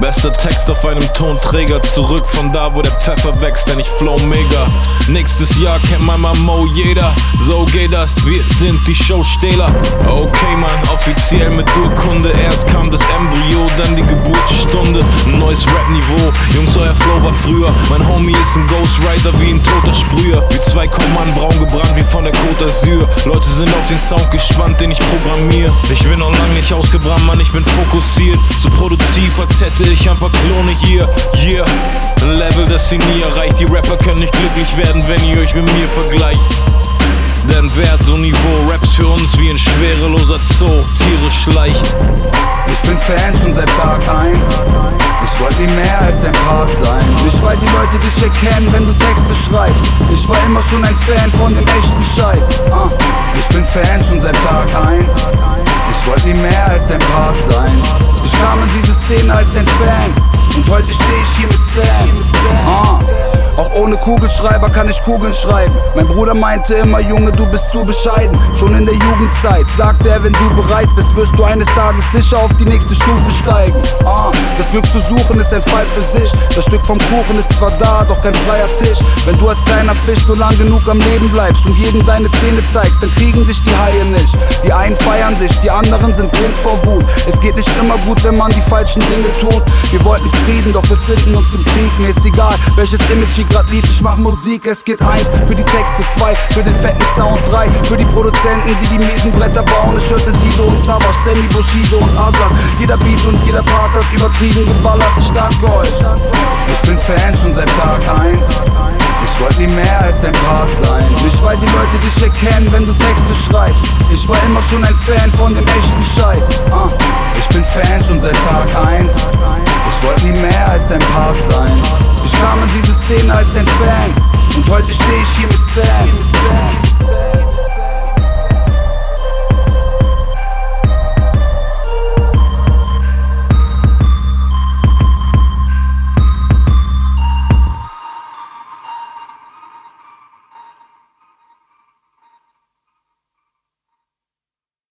Bester Text auf einem Tonträger, zurück von da, wo der Pfeffer wächst, denn ich flow mega. Nächstes Jahr kennt mein Mamo jeder, so geht das, wir sind die Showstähler. Okay, Mann, offiziell mit Urkunde, erst kam das Embryo, dann die Geburtsstunde. Neues Rap-Niveau, Jungs, euer Flow war früher. Mein Homie ist ein Ghostwriter wie ein toter Sprüher. Wir zwei kommen braun gebrannt wie von der Côte d'Azur. Leute sind auf den Sound gespannt, den ich programmiere. Ich bin noch lang nicht ausgebrannt, Mann, ich bin fokussiert. So produktiv, hätte ich ein paar Klone hier, yeah. Ein Level, das sie nie erreicht. Die Rapper können nicht glücklich werden, wenn ihr euch mit mir vergleicht. Denn Wert so Niveau, Raps für uns wie ein schwereloser Zoo, Tiere schleicht. Ich bin Fan schon seit Tag 1. Ich wollte nie mehr als ein Part sein. Nicht weil die Leute dich erkennen, wenn du Texte schreibst. Ich war immer schon ein Fan von dem echten Scheiß. Uh. Ich bin Fan schon seit Tag 1. Ich wollte nie mehr als ein Part sein. Ich kam in diese Szene als ein Fan. Und heute stehe ich hier mit Sam. Ohne Kugelschreiber kann ich Kugeln schreiben. Mein Bruder meinte immer, Junge, du bist zu bescheiden. Schon in der Jugendzeit sagte er, wenn du bereit bist, wirst du eines Tages sicher auf die nächste Stufe steigen. Ah, das Glück zu suchen ist ein Fall für sich. Das Stück vom Kuchen ist zwar da, doch kein freier Tisch. Wenn du als kleiner Fisch nur lang genug am Leben bleibst und jedem deine Zähne zeigst, dann kriegen dich die Haie nicht. Die einen feiern dich, die anderen sind blind vor Wut. Es geht nicht immer gut, wenn man die falschen Dinge tut. Wir wollten Frieden, doch befinden uns im Krieg. Mir ist egal, welches Image hier grad lief. Ich mach Musik, es geht eins für die Texte, zwei für den fetten Sound, drei für die Produzenten, die die miesen Bretter bauen. Ich hörte Sido und Savas, Sammy Bushido und Azad. Jeder Beat und jeder Part hat übertrieben geballert, ich danke euch. Ich bin Fan schon seit Tag eins. Ich wollte nie mehr als ein Part sein. Nicht weil die Leute dich erkennen, wenn du Texte schreibst. Ich war immer schon ein Fan von dem echten Scheiß. Uh. Ich bin Fan schon seit Tag eins. Ich wollte nie mehr als ein Part sein. Ich kam in diese Szene als ein Fan und heute stehe ich hier mit Sam.